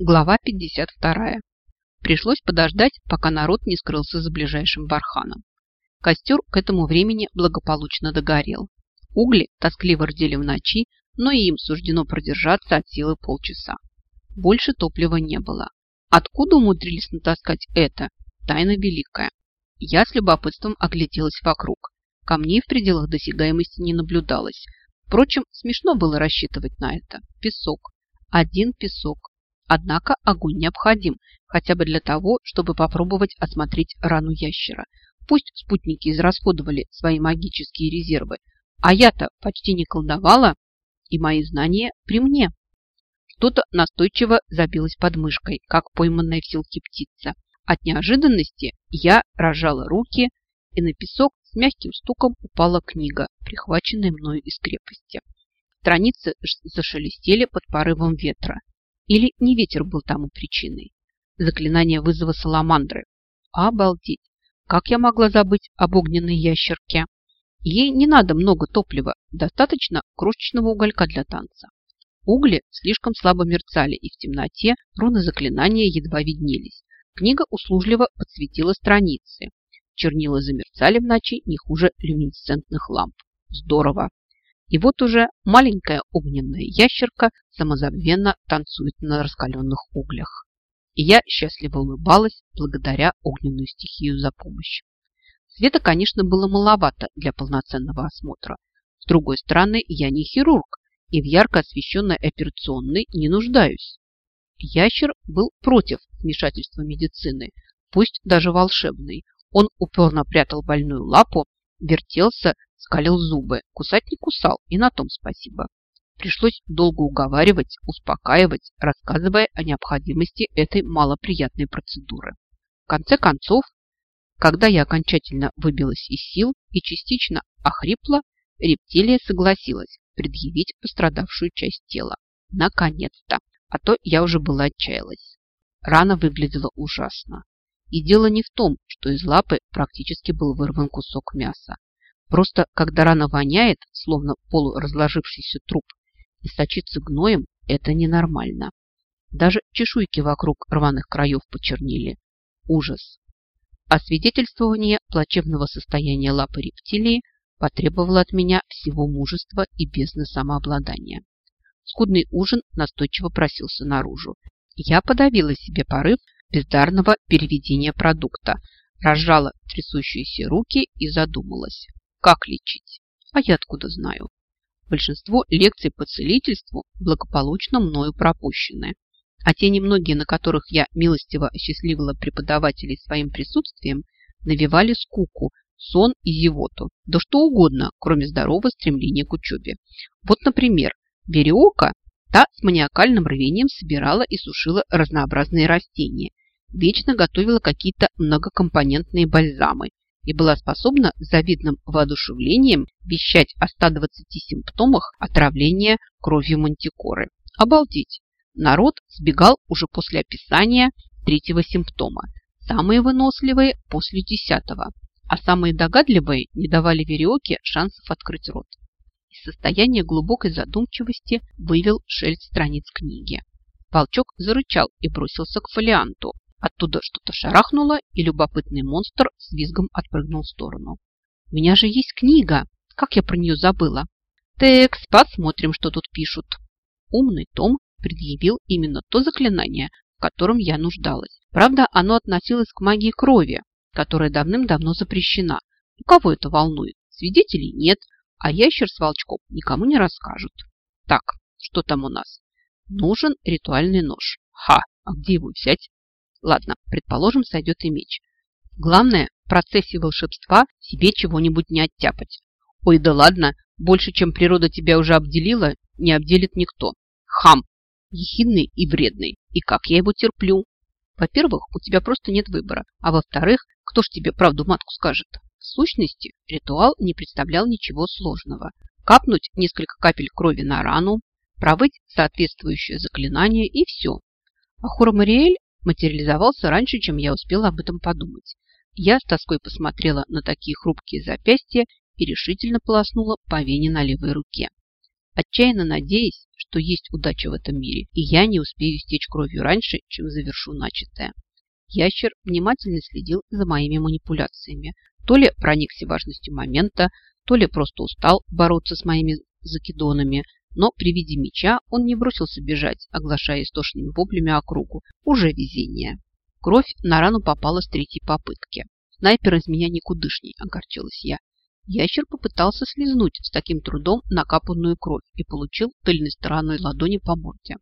Глава 52. Пришлось подождать, пока народ не скрылся за ближайшим барханом. Костер к этому времени благополучно догорел. Угли тоскливо рдели в ночи, но и им суждено продержаться от силы полчаса. Больше топлива не было. Откуда умудрились натаскать это? Тайна великая. Я с любопытством огляделась вокруг. Камней в пределах досягаемости не наблюдалось. Впрочем, смешно было рассчитывать на это. Песок. Один песок. Однако огонь необходим, хотя бы для того, чтобы попробовать осмотреть рану ящера. Пусть спутники израсходовали свои магические резервы, а я-то почти не колдовала, и мои знания при мне. Что-то настойчиво забилось под мышкой, как пойманная в силке птица. От неожиданности я разжала руки, и на песок с мягким стуком упала книга, прихваченная мною из крепости. Страницы зашелестели под порывом ветра. Или не ветер был тому причиной? Заклинание вызова саламандры. Обалдеть! Как я могла забыть об огненной ящерке? Ей не надо много топлива, достаточно крошечного уголька для танца. Угли слишком слабо мерцали, и в темноте руны заклинания едва виднелись. Книга услужливо подсветила страницы. Чернила замерцали в ночи не хуже люминесцентных ламп. Здорово! И вот уже маленькая огненная ящерка самозабвенно танцует на раскаленных углях. И я счастливо улыбалась благодаря огненную стихию за помощь. Света, конечно, было маловато для полноценного осмотра. С другой стороны, я не хирург и в ярко освещенной операционной не нуждаюсь. Ящер был против вмешательства медицины, пусть даже волшебной. Он упорно прятал больную лапу, вертелся, скалил зубы. Кусать не кусал, и на том спасибо. Пришлось долго уговаривать, успокаивать, рассказывая о необходимости этой малоприятной процедуры. В конце концов, когда я окончательно выбилась из сил и частично охрипла, рептилия согласилась предъявить пострадавшую часть тела. Наконец-то! А то я уже была отчаялась. Рана выглядела ужасно. И дело не в том, что из лапы практически был вырван кусок мяса. Просто когда рана воняет, словно полуразложившийся труп, и сочится гноем, это ненормально. Даже чешуйки вокруг рваных краев почернили. Ужас. Освидетельствование плачевного состояния лапы рептилии потребовало от меня всего мужества и бездны самообладания. Скудный ужин настойчиво просился наружу. Я подавила себе порыв бездарного переведения продукта, разжала трясущиеся руки и задумалась. Как лечить? А я откуда знаю? Большинство лекций по целительству благополучно мною пропущены. А те немногие, на которых я милостиво осчастливила преподавателей своим присутствием, навевали скуку, сон и зевоту, да что угодно, кроме здорового стремления к учебе. Вот, например, Вериока, та с маниакальным рвением собирала и сушила разнообразные растения, вечно готовила какие-то многокомпонентные бальзамы и была способна с завидным воодушевлением вещать о 120 симптомах отравления кровью мантикоры. Обалдеть! Народ сбегал уже после описания третьего симптома, самые выносливые после десятого, а самые догадливые не давали веревке шансов открыть рот. Из состояния глубокой задумчивости вывел шелест страниц книги. Волчок зарычал и бросился к фолианту, Оттуда что-то шарахнуло, и любопытный монстр с визгом отпрыгнул в сторону. «У меня же есть книга! Как я про нее забыла?» «Текс, посмотрим, что тут пишут». Умный Том предъявил именно то заклинание, в котором я нуждалась. Правда, оно относилось к магии крови, которая давным-давно запрещена. У кого это волнует? Свидетелей нет, а ящер с волчком никому не расскажут. Так, что там у нас? Нужен ритуальный нож. Ха, а где его взять? Ладно, предположим, сойдет и меч. Главное, в процессе волшебства себе чего-нибудь не оттяпать. Ой, да ладно, больше, чем природа тебя уже обделила, не обделит никто. Хам, ехидный и вредный. И как я его терплю? Во-первых, у тебя просто нет выбора. А во-вторых, кто ж тебе правду матку скажет? В сущности, ритуал не представлял ничего сложного. Капнуть несколько капель крови на рану, провыть соответствующее заклинание и все. А Хурамариэль материализовался раньше, чем я успела об этом подумать. Я с тоской посмотрела на такие хрупкие запястья и решительно полоснула по вене на левой руке. отчаянно надеясь, что есть удача в этом мире, и я не успею стечь кровью раньше, чем завершу начатое. Ящер внимательно следил за моими манипуляциями. То ли проникся важностью момента, то ли просто устал бороться с моими закидонами, но при виде меча он не бросился бежать, оглашая истошными воплями округу. Уже везение. Кровь на рану попала с третьей попытки. Снайпер из меня никудышний, огорчилась я. Ящер попытался слезнуть с таким трудом накапанную кровь и получил тыльной стороной ладони по морде.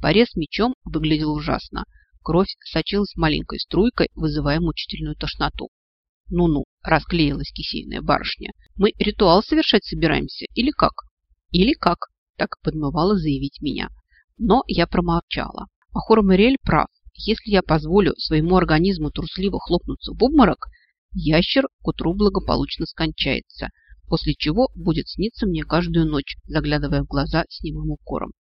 Порез мечом выглядел ужасно. Кровь сочилась маленькой струйкой, вызывая мучительную тошноту. Ну-ну, расклеилась кисейная барышня. Мы ритуал совершать собираемся или как? Или как? Так подмывала заявить меня. Но я промолчала. Ахура Мариэль прав. Если я позволю своему организму трусливо хлопнуться в обморок, ящер к утру благополучно скончается, после чего будет сниться мне каждую ночь, заглядывая в глаза с немым укором.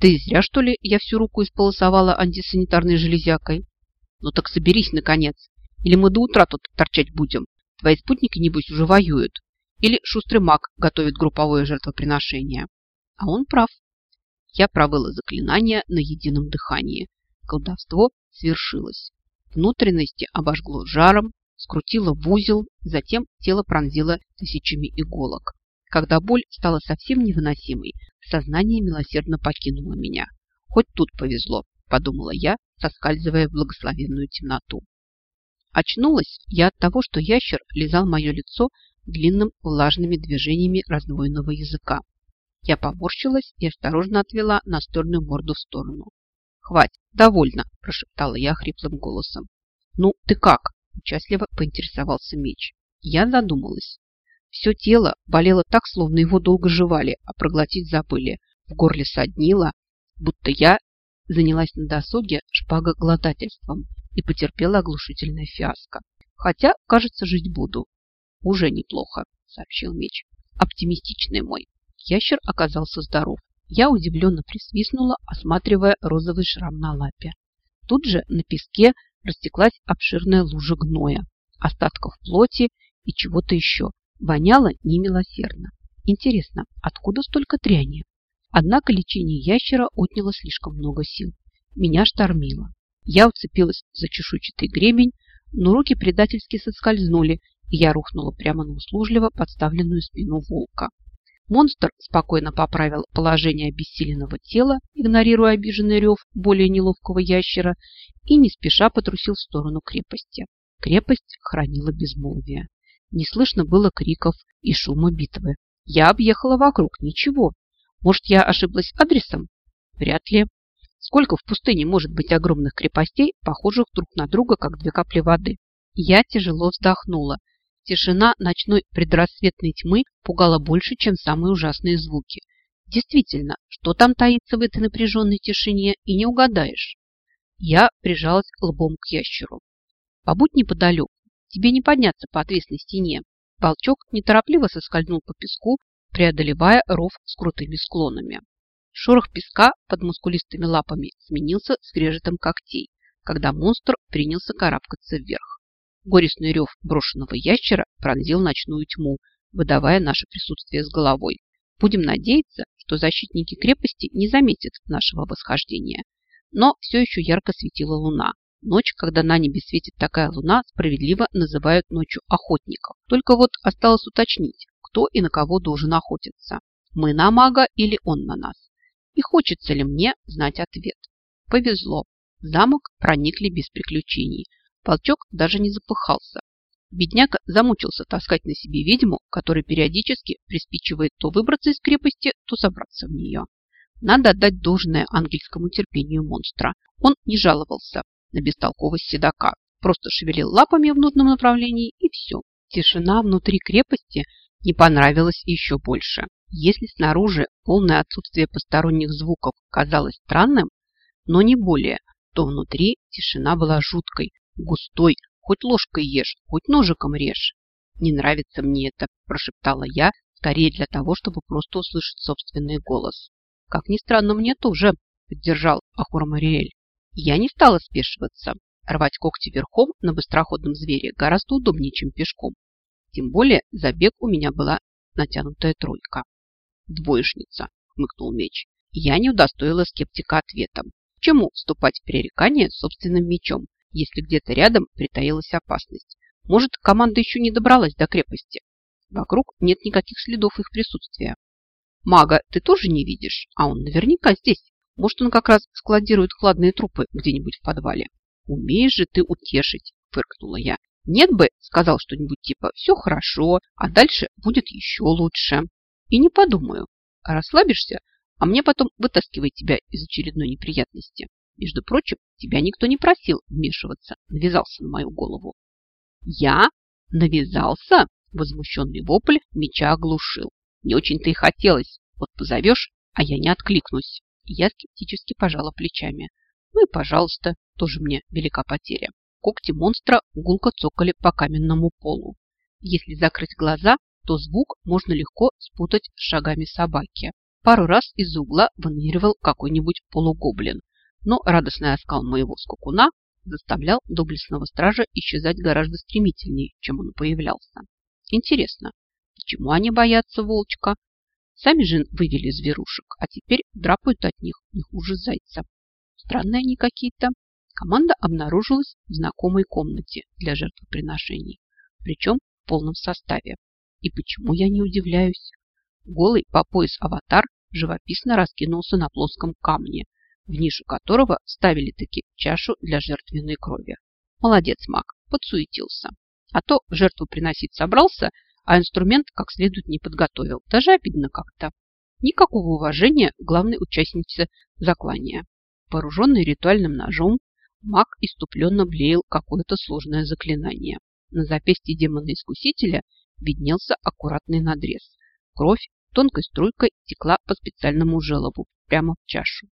Ты зря, что ли, я всю руку исполосовала антисанитарной железякой? Ну так соберись, наконец. Или мы до утра тут торчать будем? Твои спутники, небось, уже воюют. Или шустрый маг готовит групповое жертвоприношение. А он прав. Я провела заклинание на едином дыхании. Колдовство свершилось. Внутренности обожгло жаром, скрутило в узел, затем тело пронзило тысячами иголок. Когда боль стала совсем невыносимой, сознание милосердно покинуло меня. Хоть тут повезло, подумала я, соскальзывая в благословенную темноту. Очнулась я от того, что ящер лизал мое лицо длинным влажными движениями раздвоенного языка. Я поморщилась и осторожно отвела настольную морду в сторону. «Хватит, довольно!» – прошептала я хриплым голосом. «Ну, ты как?» – участливо поинтересовался меч. Я задумалась. Все тело болело так, словно его долго жевали, а проглотить забыли. В горле соднило, будто я занялась на досуге шпагоглотательством и потерпела оглушительное фиаско. Хотя, кажется, жить буду. Уже неплохо, сообщил меч. Оптимистичный мой. Ящер оказался здоров. Я удивленно присвистнула, осматривая розовый шрам на лапе. Тут же на песке растеклась обширная лужа гноя, остатков плоти и чего-то еще. Воняло немилосердно. Интересно, откуда столько тряни? Однако лечение ящера отняло слишком много сил. Меня штормило. Я уцепилась за чешуйчатый гребень, но руки предательски соскользнули, и я рухнула прямо на услужливо подставленную спину волка. Монстр спокойно поправил положение обессиленного тела, игнорируя обиженный рев более неловкого ящера, и не спеша потрусил в сторону крепости. Крепость хранила безмолвие. Не слышно было криков и шума битвы. Я объехала вокруг, ничего. Может, я ошиблась адресом? Вряд ли. Сколько в пустыне может быть огромных крепостей, похожих друг на друга, как две капли воды? Я тяжело вздохнула Тишина ночной предрассветной тьмы пугала больше, чем самые ужасные звуки. Действительно, что там таится в этой напряженной тишине, и не угадаешь. Я прижалась лбом к ящеру. Побудь неподалеку, тебе не подняться по отвесной стене. Волчок неторопливо соскользнул по песку, преодолевая ров с крутыми склонами. Шорох песка под мускулистыми лапами сменился скрежетом когтей, когда монстр принялся карабкаться вверх. Горестный рев брошенного ящера пронзил ночную тьму, выдавая наше присутствие с головой. Будем надеяться, что защитники крепости не заметят нашего восхождения. Но все еще ярко светила луна. Ночь, когда на небе светит такая луна, справедливо называют ночью охотников. Только вот осталось уточнить, кто и на кого должен охотиться. Мы на мага или он на нас? И хочется ли мне знать ответ? Повезло. В замок проникли без приключений. Волчок даже не запыхался. Бедняка замучился таскать на себе ведьму, которая периодически приспичивает то выбраться из крепости, то собраться в нее. Надо отдать должное ангельскому терпению монстра. Он не жаловался на бестолковость седока, просто шевелил лапами в нужном направлении и все. Тишина внутри крепости не понравилась еще больше. Если снаружи полное отсутствие посторонних звуков казалось странным, но не более, то внутри тишина была жуткой, Густой, хоть ложкой ешь, хоть ножиком режь. Не нравится мне это, прошептала я, скорее для того, чтобы просто услышать собственный голос. Как ни странно, мне тоже, поддержал Ахура Мариэль. Я не стала спешиваться. Рвать когти верхом на быстроходном звере гораздо удобнее, чем пешком. Тем более забег у меня была натянутая тройка. Двоечница. хмыкнул меч. Я не удостоила скептика ответом. Чему вступать в пререкание собственным мечом, если где-то рядом притаилась опасность? Может, команда еще не добралась до крепости? Вокруг нет никаких следов их присутствия. Мага ты тоже не видишь, а он наверняка здесь. Может, он как раз складирует хладные трупы где-нибудь в подвале. Умеешь же ты утешить, фыркнула я. Нет бы, сказал что-нибудь типа «все хорошо», а дальше будет еще лучше. И не подумаю. Расслабишься, а мне потом вытаскивай тебя из очередной неприятности. Между прочим, тебя никто не просил вмешиваться, навязался на мою голову. Я? Навязался? Возмущенный вопль меча оглушил. Не очень-то и хотелось. Вот позовешь, а я не откликнусь. я скептически пожала плечами. Ну и пожалуйста, тоже мне велика потеря. Когти монстра гулко цокали по каменному полу. Если закрыть глаза, то звук можно легко спутать с шагами собаки. Пару раз из угла выныривал какой-нибудь полугоблин, но радостный оскал моего скакуна заставлял доблестного стража исчезать гораздо стремительнее, чем он появлялся. Интересно, почему они боятся волчка? Сами же вывели зверушек, а теперь драпают от них не хуже зайца. Странные они какие-то. Команда обнаружилась в знакомой комнате для жертвоприношений, причем в полном составе. И почему я не удивляюсь? Голый по пояс аватар живописно раскинулся на плоском камне, в нишу которого ставили таки чашу для жертвенной крови. Молодец, маг, подсуетился. А то жертву приносить собрался, а инструмент как следует не подготовил. Даже обидно как-то. Никакого уважения главной участнице заклания. Вооруженный ритуальным ножом, маг иступленно блеял какое-то сложное заклинание. На запястье демона-искусителя виднелся аккуратный надрез. Кровь тонкой струйкой текла по специальному желобу прямо в чашу.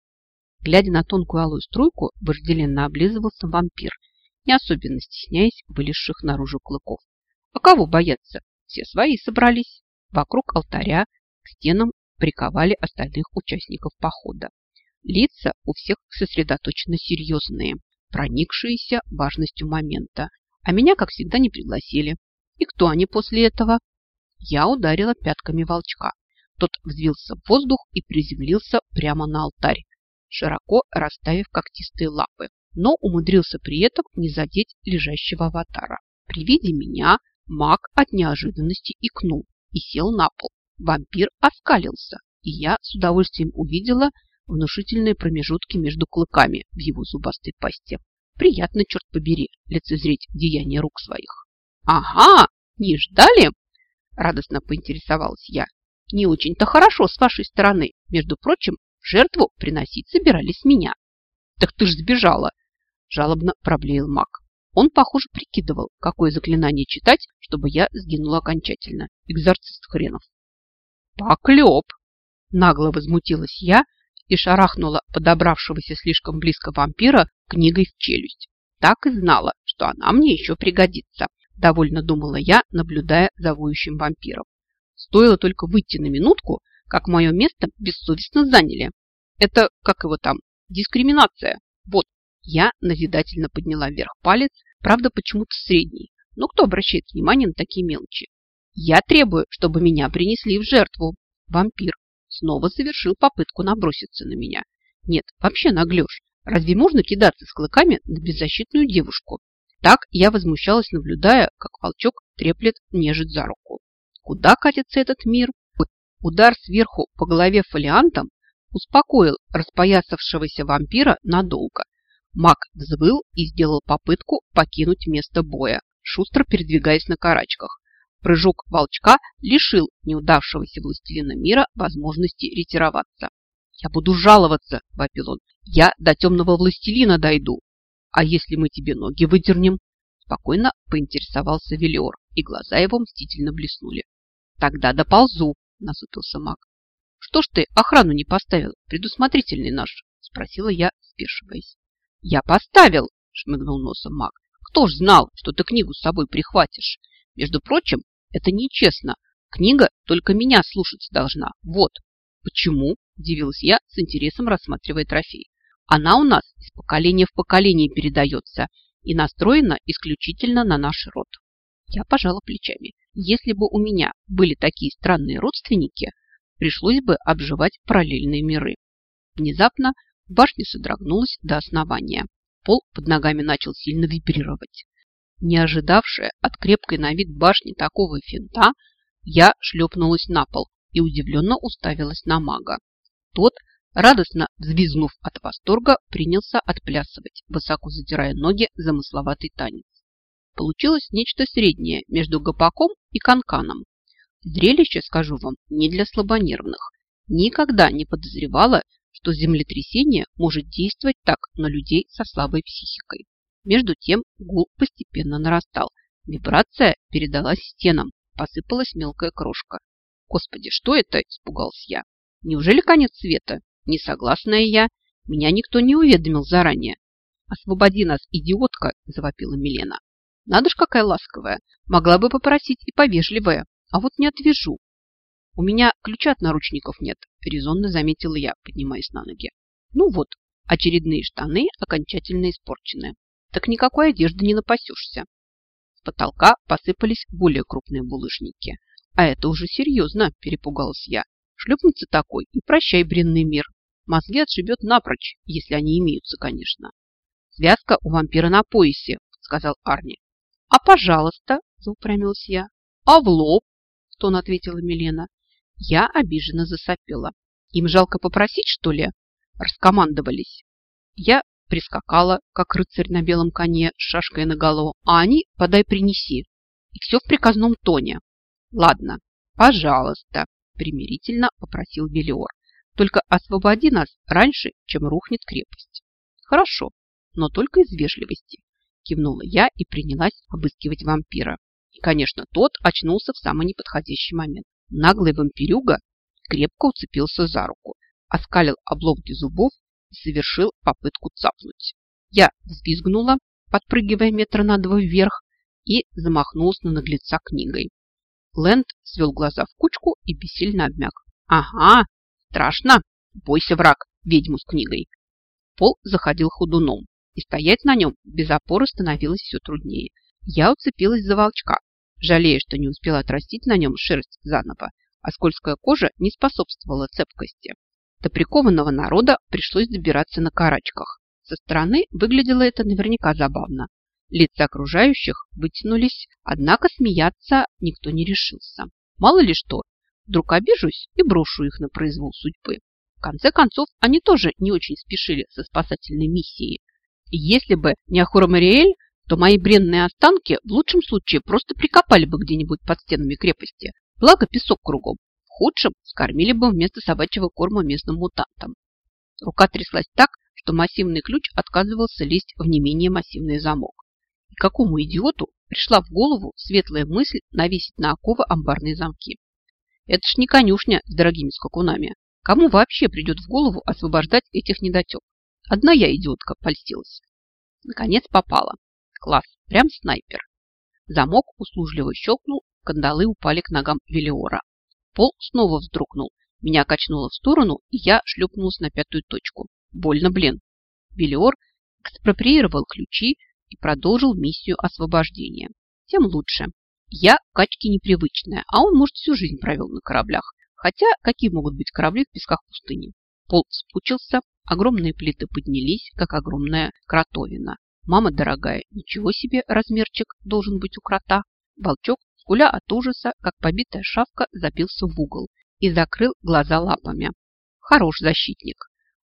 Глядя на тонкую алую струйку, вожделенно облизывался вампир, не особенно стесняясь вылезших наружу клыков. А кого бояться? Все свои собрались. Вокруг алтаря к стенам приковали остальных участников похода. Лица у всех сосредоточенно серьезные, проникшиеся важностью момента. А меня, как всегда, не пригласили. И кто они после этого? Я ударила пятками волчка. Тот взвился в воздух и приземлился прямо на алтарь, широко расставив когтистые лапы, но умудрился при этом не задеть лежащего аватара. При виде меня маг от неожиданности икнул и сел на пол. Вампир оскалился, и я с удовольствием увидела внушительные промежутки между клыками в его зубастой пасти. Приятно, черт побери, лицезреть деяния рук своих. «Ага, не ждали?» Радостно поинтересовалась я. «Не очень-то хорошо с вашей стороны. Между прочим, жертву приносить собирались меня». «Так ты ж сбежала!» Жалобно проблеял маг. Он, похоже, прикидывал, какое заклинание читать, чтобы я сгинула окончательно. Экзорцист хренов. «Поклеп!» Нагло возмутилась я и шарахнула подобравшегося слишком близко вампира книгой в челюсть. Так и знала, что она мне еще пригодится. Довольно думала я, наблюдая за воющим вампиром. Стоило только выйти на минутку, как мое место бессовестно заняли. Это, как его там, дискриминация. Вот, я назидательно подняла вверх палец, правда, почему-то средний. Но кто обращает внимание на такие мелочи? Я требую, чтобы меня принесли в жертву. Вампир снова совершил попытку наброситься на меня. Нет, вообще наглешь. Разве можно кидаться с клыками на беззащитную девушку? Так я возмущалась, наблюдая, как волчок треплет нежить за руку. Куда катится этот мир? Удар сверху по голове фолиантом успокоил распоясавшегося вампира надолго. Маг взвыл и сделал попытку покинуть место боя, шустро передвигаясь на карачках. Прыжок волчка лишил неудавшегося властелина мира возможности ретироваться. «Я буду жаловаться!» – вопил он. «Я до темного властелина дойду!» «А если мы тебе ноги выдернем?» Спокойно поинтересовался Велиор, и глаза его мстительно блеснули. «Тогда доползу», – насытился маг. «Что ж ты охрану не поставил, предусмотрительный наш?» – спросила я, спешиваясь. «Я поставил!» – шмыгнул носом маг. «Кто ж знал, что ты книгу с собой прихватишь? Между прочим, это нечестно. Книга только меня слушаться должна. Вот». «Почему?» – удивилась я, с интересом рассматривая трофей. Она у нас из поколения в поколение передается и настроена исключительно на наш род. Я пожала плечами. Если бы у меня были такие странные родственники, пришлось бы обживать параллельные миры. Внезапно башня содрогнулась до основания. Пол под ногами начал сильно вибрировать. Не ожидавшая от крепкой на вид башни такого финта, я шлепнулась на пол и удивленно уставилась на мага. Тот, радостно взвизгнув от восторга, принялся отплясывать, высоко задирая ноги замысловатый танец. Получилось нечто среднее между гопаком и канканом. Зрелище, скажу вам, не для слабонервных. Никогда не подозревала, что землетрясение может действовать так на людей со слабой психикой. Между тем гул постепенно нарастал. Вибрация передалась стенам, посыпалась мелкая крошка. Господи, что это? Испугался я. Неужели конец света? Несогласная я. Меня никто не уведомил заранее. «Освободи нас, идиотка!» – завопила Милена. «Надо ж, какая ласковая! Могла бы попросить и повежливая, а вот не отвяжу. У меня ключа от наручников нет, резонно заметила я, поднимаясь на ноги. Ну вот, очередные штаны окончательно испорчены. Так никакой одежды не напасешься. С потолка посыпались более крупные булыжники. А это уже серьезно, перепугалась я. Шлепнется такой и прощай, бренный мир. Мозги отшибет напрочь, если они имеются, конечно. Связка у вампира на поясе, сказал Арни. А пожалуйста, заупрямилась я. А в лоб? Тон ответила Милена. Я обиженно засопела. Им жалко попросить, что ли? Раскомандовались. Я прискакала, как рыцарь на белом коне с шашкой наголо, а они подай принеси. И все в приказном тоне. Ладно, пожалуйста, примирительно попросил Белиор. Только освободи нас раньше, чем рухнет крепость. Хорошо, но только из вежливости. Кивнула я и принялась обыскивать вампира. И, конечно, тот очнулся в самый неподходящий момент. Наглый вампирюга крепко уцепился за руку, оскалил обломки зубов и совершил попытку цапнуть. Я взвизгнула, подпрыгивая метра на два вверх, и замахнулась на наглеца книгой. Лэнд свел глаза в кучку и бессильно обмяк. «Ага, страшно! Бойся, враг, ведьму с книгой!» Пол заходил ходуном, и стоять на нем без опоры становилось все труднее. Я уцепилась за волчка, жалея, что не успела отрастить на нем шерсть заново, а скользкая кожа не способствовала цепкости. До прикованного народа пришлось добираться на карачках. Со стороны выглядело это наверняка забавно. Лица окружающих вытянулись, однако смеяться никто не решился. Мало ли что, вдруг обижусь и брошу их на произвол судьбы. В конце концов, они тоже не очень спешили со спасательной миссией. Если бы не Ахура Мариэль, то мои бренные останки в лучшем случае просто прикопали бы где-нибудь под стенами крепости. Благо песок кругом. В худшем скормили бы вместо собачьего корма местным мутантам. Рука тряслась так, что массивный ключ отказывался лезть в не менее массивный замок. И какому идиоту пришла в голову светлая мысль навесить на оковы амбарные замки? Это ж не конюшня с дорогими скакунами. Кому вообще придет в голову освобождать этих недотек? Одна я, идиотка, польстилась. Наконец попала. Класс, прям снайпер. Замок услужливо щелкнул, кандалы упали к ногам Велиора. Пол снова вздрогнул. Меня качнуло в сторону, и я шлепнулась на пятую точку. Больно, блин. Велиор экспроприировал ключи и продолжил миссию освобождения. Тем лучше. Я качки непривычная, а он, может, всю жизнь провел на кораблях. Хотя, какие могут быть корабли в песках пустыни? Пол спучился, огромные плиты поднялись, как огромная кротовина. Мама дорогая, ничего себе размерчик должен быть у крота. Волчок, скуля от ужаса, как побитая шавка, забился в угол и закрыл глаза лапами. Хорош защитник.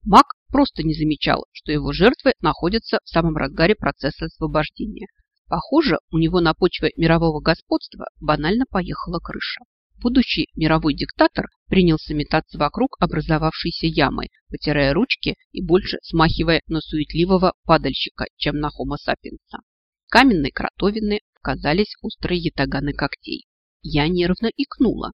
Маг просто не замечал, что его жертвы находятся в самом разгаре процесса освобождения. Похоже, у него на почве мирового господства банально поехала крыша. Будущий мировой диктатор принялся метаться вокруг образовавшейся ямы, потирая ручки и больше смахивая на суетливого падальщика, чем на хомо сапиенса. Каменные кротовины казались острые ятаганы когтей. Я нервно икнула.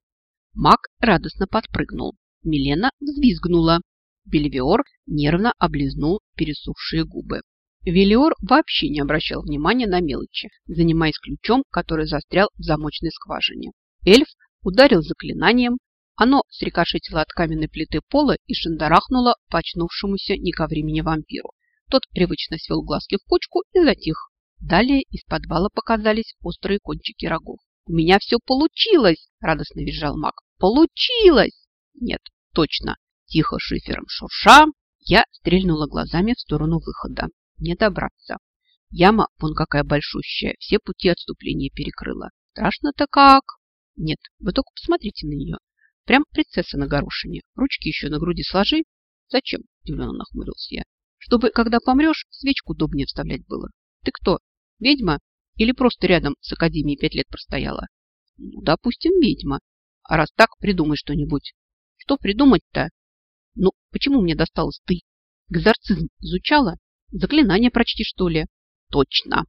Маг радостно подпрыгнул. Милена взвизгнула. Бельвиор нервно облизнул пересохшие губы. Велиор вообще не обращал внимания на мелочи, занимаясь ключом, который застрял в замочной скважине. Эльф ударил заклинанием, оно срикошетило от каменной плиты пола и шандарахнуло по очнувшемуся не ко времени вампиру. Тот привычно свел глазки в кучку и затих. Далее из подвала показались острые кончики рогов. «У меня все получилось!» – радостно визжал маг. «Получилось!» Нет, точно. Тихо шифером шурша, я стрельнула глазами в сторону выхода. Не добраться. Яма, вон какая большущая, все пути отступления перекрыла. Страшно-то как? Нет, вы только посмотрите на нее. Прям принцесса на горошине. Ручки еще на груди сложи. Зачем? Удивленно нахмурился я. Чтобы, когда помрешь, свечку удобнее вставлять было. Ты кто? Ведьма? Или просто рядом с академией пять лет простояла? Ну, допустим, ведьма. А раз так, придумай что-нибудь. Что придумать-то? Ну, почему мне досталось ты? Экзорцизм изучала? Заклинание прочти, что ли? Точно.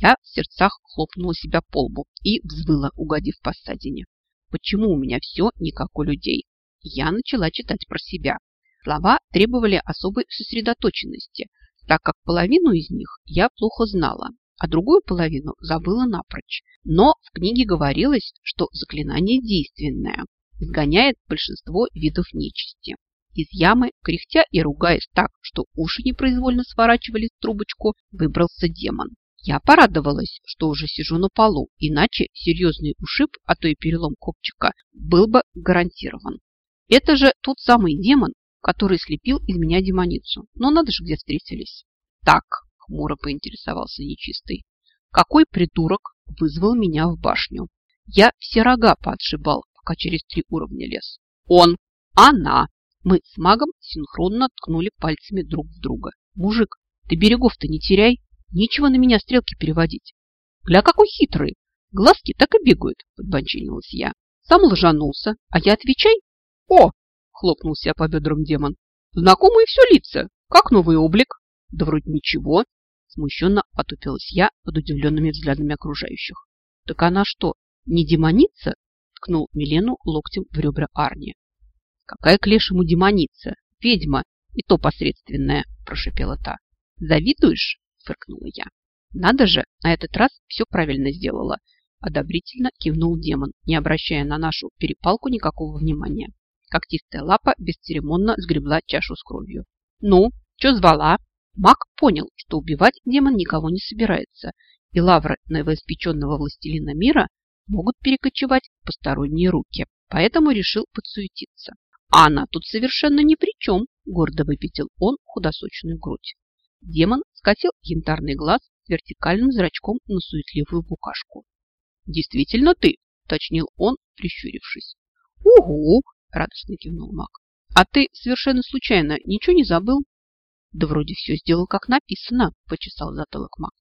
Я в сердцах хлопнула себя по лбу и взвыла, угодив по ссадине. Почему у меня все не как у людей? Я начала читать про себя. Слова требовали особой сосредоточенности, так как половину из них я плохо знала, а другую половину забыла напрочь. Но в книге говорилось, что заклинание действенное, изгоняет большинство видов нечисти. Из ямы, кряхтя и ругаясь так, что уши непроизвольно сворачивались в трубочку, выбрался демон. Я порадовалась, что уже сижу на полу, иначе серьезный ушиб, а то и перелом копчика, был бы гарантирован. Это же тот самый демон, который слепил из меня демоницу. Но надо же, где встретились. Так, хмуро поинтересовался нечистый. Какой придурок вызвал меня в башню? Я все рога поотшибал, пока через три уровня лез. Он, она. Мы с магом синхронно ткнули пальцами друг в друга. Мужик, ты берегов-то не теряй. Нечего на меня стрелки переводить. Гля, какой хитрый. Глазки так и бегают, подбочинилась я. Сам лжанулся, а я отвечай. О, хлопнулся по бедрам демон. Знакомые все лица. Как новый облик? Да вроде ничего. Смущенно потупилась я под удивленными взглядами окружающих. Так она что, не демоница? Ткнул Милену локтем в ребра Арни. Какая к лешему демоница? Ведьма, и то посредственная, прошипела та. Завидуешь? Фыркнула я. Надо же, на этот раз все правильно сделала. Одобрительно кивнул демон, не обращая на нашу перепалку никакого внимания. Когтистая лапа бесцеремонно сгребла чашу с кровью. «Ну, что звала?» Маг понял, что убивать демон никого не собирается, и лавры новоиспеченного властелина мира могут перекочевать в посторонние руки, поэтому решил подсуетиться. А она тут совершенно ни при чем, гордо выпятил он худосочную грудь. Демон скатил янтарный глаз с вертикальным зрачком на суетливую букашку. «Действительно ты!» – уточнил он, прищурившись. «Угу!» – радостно кивнул маг. «А ты совершенно случайно ничего не забыл?» «Да вроде все сделал, как написано», – почесал затылок маг.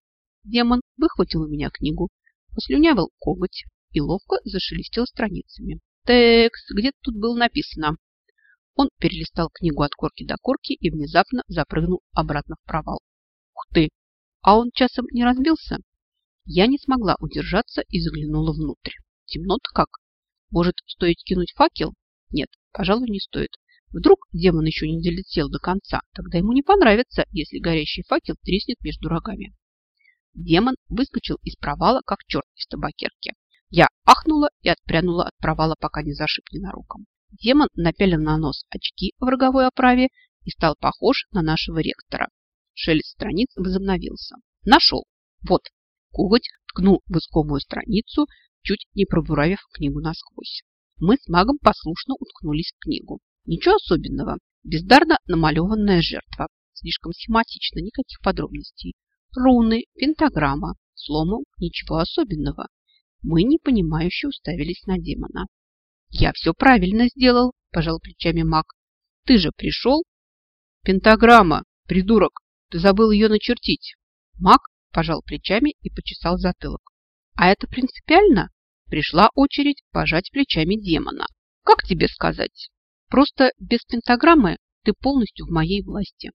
Демон выхватил у меня книгу, послюнявил коготь и ловко зашелестел страницами. «Текст, где тут было написано?» Он перелистал книгу от корки до корки и внезапно запрыгнул обратно в провал. Ух ты! А он часом не разбился? Я не смогла удержаться и заглянула внутрь. Темно-то как? Может, стоит кинуть факел? Нет, пожалуй, не стоит. Вдруг демон еще не долетел до конца, тогда ему не понравится, если горящий факел треснет между рогами. Демон выскочил из провала, как черт из табакерки. Я ахнула и отпрянула от провала, пока не зашиб ненароком. Демон напялил на нос очки в роговой оправе и стал похож на нашего ректора. Шелест страниц возобновился. Нашел. Вот. Коготь ткнул в искомую страницу, чуть не пробуравив книгу насквозь. Мы с магом послушно уткнулись в книгу. Ничего особенного. Бездарно намалеванная жертва. Слишком схематично, никаких подробностей. Руны, пентаграмма, сломом, ничего особенного. Мы непонимающе уставились на демона. «Я все правильно сделал», – пожал плечами маг. «Ты же пришел?» «Пентаграмма, придурок, ты забыл ее начертить». Маг пожал плечами и почесал затылок. «А это принципиально?» Пришла очередь пожать плечами демона. «Как тебе сказать? Просто без пентаграммы ты полностью в моей власти».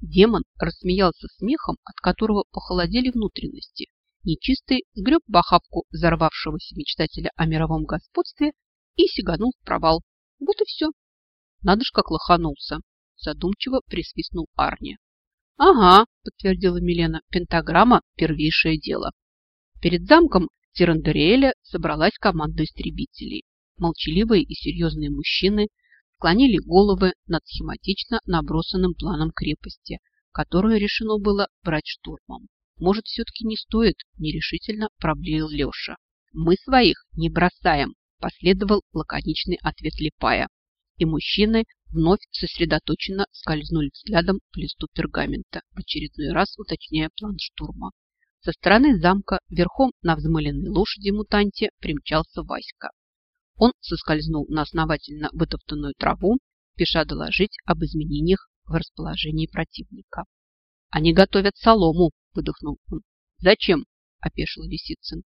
Демон рассмеялся смехом, от которого похолодели внутренности. Нечистый сгреб бахапку взорвавшегося мечтателя о мировом господстве и сиганул в провал. Вот и все. Надо ж как лоханулся. Задумчиво присвистнул Арни. Ага, подтвердила Милена, пентаграмма – первейшее дело. Перед замком Тирандериэля собралась команда истребителей. Молчаливые и серьезные мужчины склонили головы над схематично набросанным планом крепости, которую решено было брать штурмом. Может, все-таки не стоит, нерешительно проблеял Леша. Мы своих не бросаем, последовал лаконичный ответ Липая. и мужчины вновь сосредоточенно скользнули взглядом по листу пергамента, в очередной раз уточняя план штурма. Со стороны замка верхом на взмыленной лошади-мутанте примчался Васька. Он соскользнул на основательно вытоптанную траву, спеша доложить об изменениях в расположении противника. «Они готовят солому», – выдохнул он. «Зачем?» – опешил Лисицын.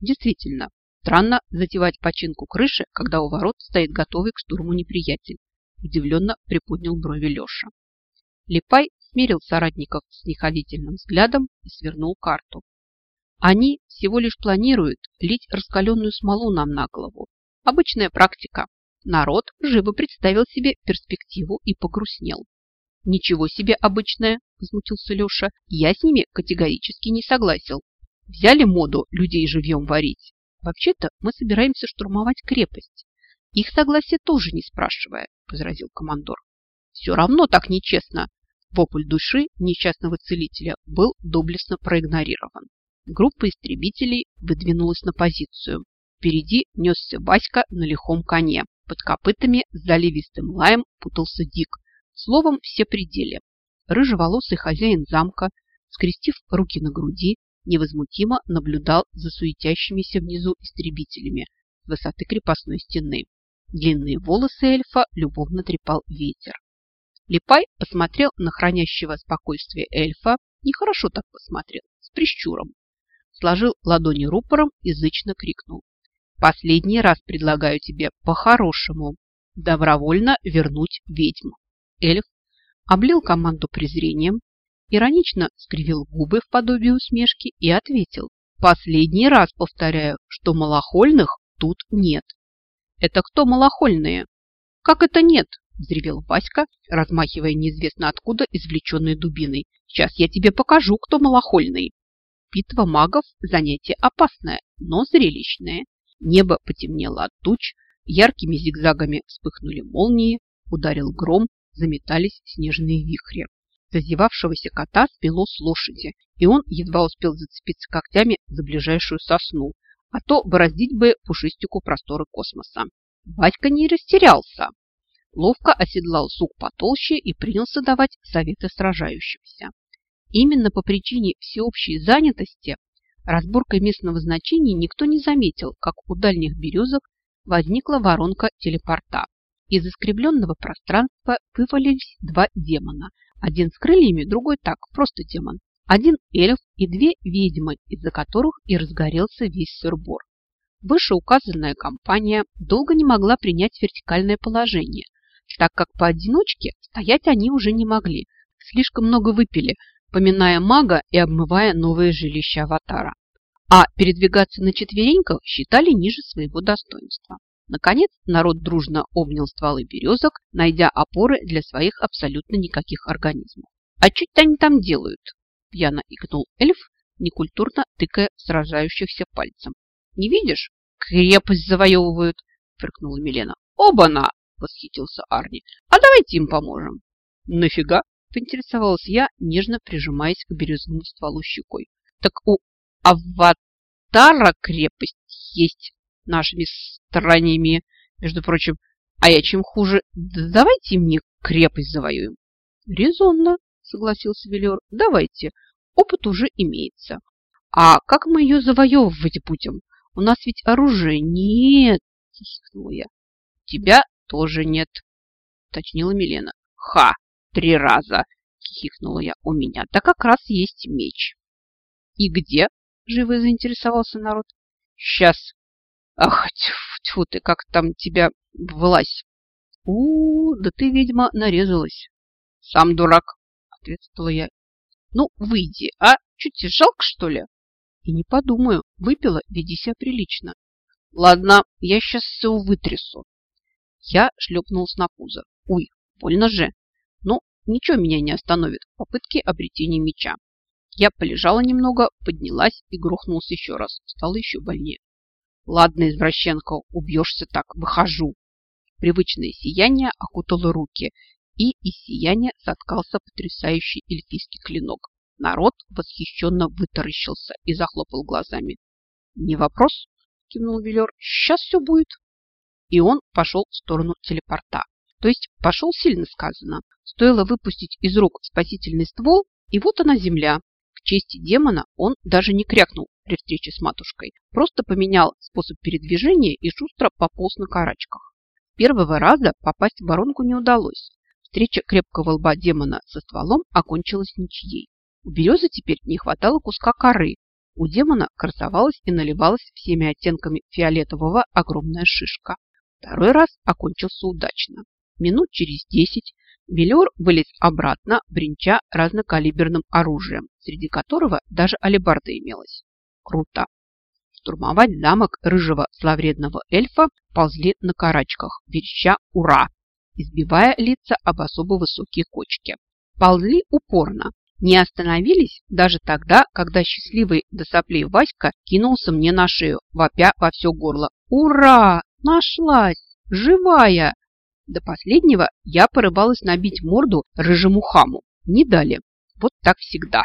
«Действительно, странно затевать починку крыши, когда у ворот стоит готовый к штурму неприятель», – удивленно приподнял брови Леша. Липай смерил соратников с неходительным взглядом и свернул карту. Они всего лишь планируют лить раскаленную смолу нам на голову. Обычная практика. Народ живо представил себе перспективу и погрустнел. «Ничего себе обычное!» – возмутился Леша. «Я с ними категорически не согласен. Взяли моду людей живьем варить. Вообще-то мы собираемся штурмовать крепость. Их согласие тоже не спрашивая», – возразил командор. «Все равно так нечестно!» Вопль души несчастного целителя был доблестно проигнорирован. Группа истребителей выдвинулась на позицию. Впереди несся Васька на лихом коне. Под копытами с заливистым лаем путался Дик. Словом, все пределы. Рыжеволосый хозяин замка, скрестив руки на груди, невозмутимо наблюдал за суетящимися внизу истребителями с высоты крепостной стены. Длинные волосы эльфа любовно трепал ветер. Липай посмотрел на хранящего спокойствие эльфа, нехорошо так посмотрел, с прищуром. Сложил ладони рупором и зычно крикнул. Последний раз предлагаю тебе по-хорошему добровольно вернуть ведьму. Эльф облил команду презрением, иронично скривил губы в подобии усмешки и ответил. Последний раз повторяю, что малохольных тут нет. Это кто малохольные? Как это нет? Взревел Васька, размахивая неизвестно откуда извлеченной дубиной. Сейчас я тебе покажу, кто малохольный. Битва магов – занятие опасное, но зрелищное. Небо потемнело от туч, яркими зигзагами вспыхнули молнии, ударил гром, заметались снежные вихри. Зазевавшегося кота спело с лошади, и он едва успел зацепиться когтями за ближайшую сосну, а то бороздить бы пушистику просторы космоса. Батька не растерялся. Ловко оседлал сук потолще и принялся давать советы сражающимся. Именно по причине всеобщей занятости Разборкой местного значения никто не заметил, как у дальних березок возникла воронка телепорта. Из искривленного пространства вывалились два демона. Один с крыльями, другой так, просто демон. Один эльф и две ведьмы, из-за которых и разгорелся весь сырбор. Вышеуказанная компания долго не могла принять вертикальное положение, так как поодиночке стоять они уже не могли. Слишком много выпили, поминая мага и обмывая новое жилище аватара. А передвигаться на четвереньках считали ниже своего достоинства. Наконец, народ дружно обнял стволы березок, найдя опоры для своих абсолютно никаких организмов. «А что они там делают?» – пьяно икнул эльф, некультурно тыкая сражающихся пальцем. «Не видишь? Крепость завоевывают!» – фыркнула Милена. «Оба-на!» – восхитился Арни. «А давайте им поможем!» «Нафига?» Поинтересовалась я, нежно прижимаясь к бирюзовому стволу щекой. Так у аватара крепость есть нашими стараниями, между прочим. А я чем хуже? Да давайте мне крепость завоюем. Резонно, согласился Велер. Давайте. Опыт уже имеется. А как мы ее завоевывать будем? У нас ведь оружия нет, хихикнула я. Тебя тоже нет, уточнила Милена. Ха! три раза, хихикнула я. У меня-то как раз есть меч. И где? Живо заинтересовался народ. Сейчас. Ах, тьфу, тьфу ты, как там тебя влазь. У, -у да ты, видимо, нарезалась. Сам дурак, ответствовала я. Ну, выйди, а? Чуть тебе жалко, что ли? И не подумаю, выпила, веди себя прилично. Ладно, я сейчас все вытрясу. Я шлепнулась на пузо. Уй, больно же. Ничего меня не остановит в попытке обретения меча. Я полежала немного, поднялась и грохнулась еще раз. Стало еще больнее. Ладно, извращенка, убьешься так, выхожу. Привычное сияние окутало руки, и из сияния соткался потрясающий эльфийский клинок. Народ восхищенно вытаращился и захлопал глазами. «Не вопрос», – кивнул Велер, – «сейчас все будет». И он пошел в сторону телепорта То есть пошел сильно сказано. Стоило выпустить из рук спасительный ствол, и вот она земля. К чести демона он даже не крякнул при встрече с матушкой. Просто поменял способ передвижения и шустро пополз на карачках. Первого раза попасть в воронку не удалось. Встреча крепкого лба демона со стволом окончилась ничьей. У березы теперь не хватало куска коры. У демона красовалась и наливалась всеми оттенками фиолетового огромная шишка. Второй раз окончился удачно. Минут через десять Велиор вылез обратно, бренча разнокалиберным оружием, среди которого даже алебарда имелась. Круто! Штурмовать замок рыжего зловредного эльфа ползли на карачках, вереща «Ура!», избивая лица об особо высокие кочки. Ползли упорно, не остановились даже тогда, когда счастливый до соплей Васька кинулся мне на шею, вопя во все горло. «Ура! Нашлась! Живая!» До последнего я порывалась набить морду рыжему хаму. Не дали. Вот так всегда.